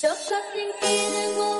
就算你给了我